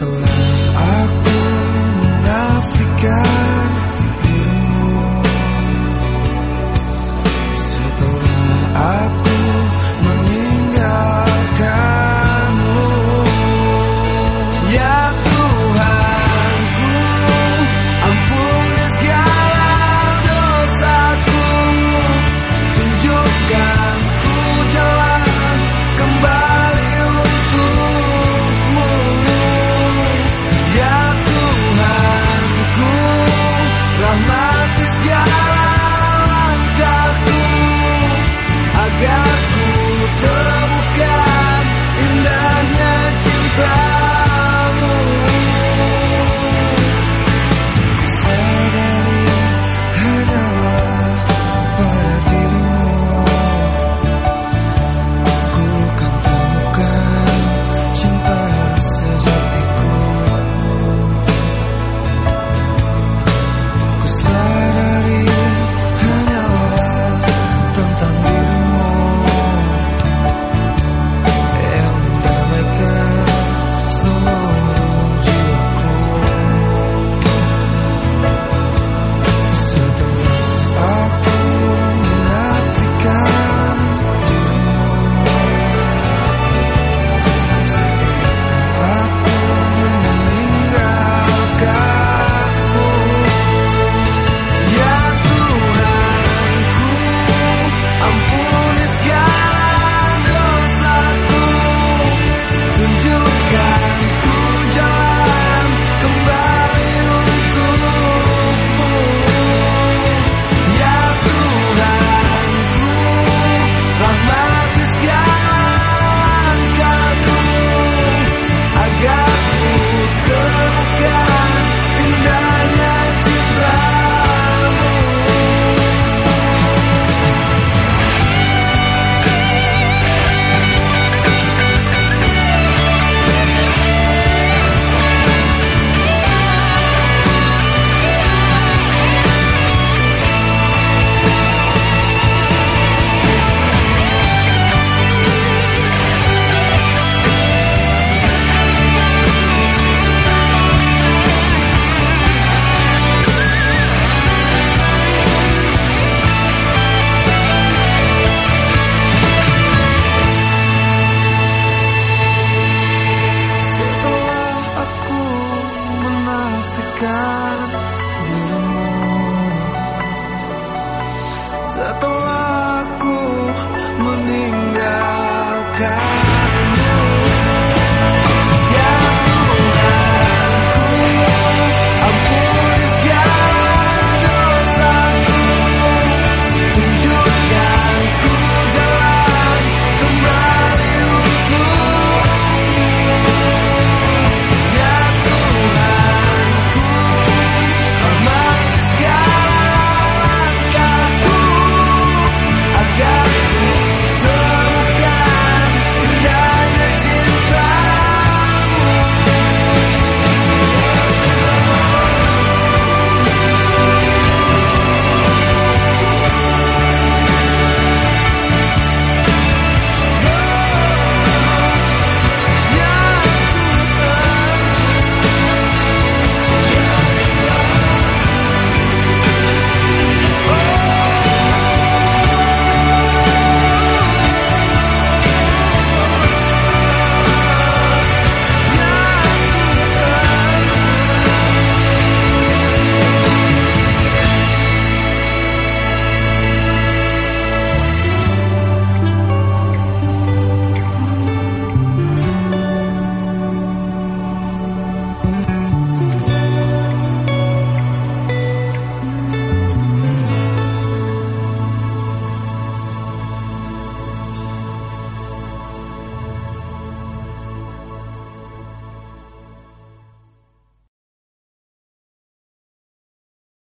Setelah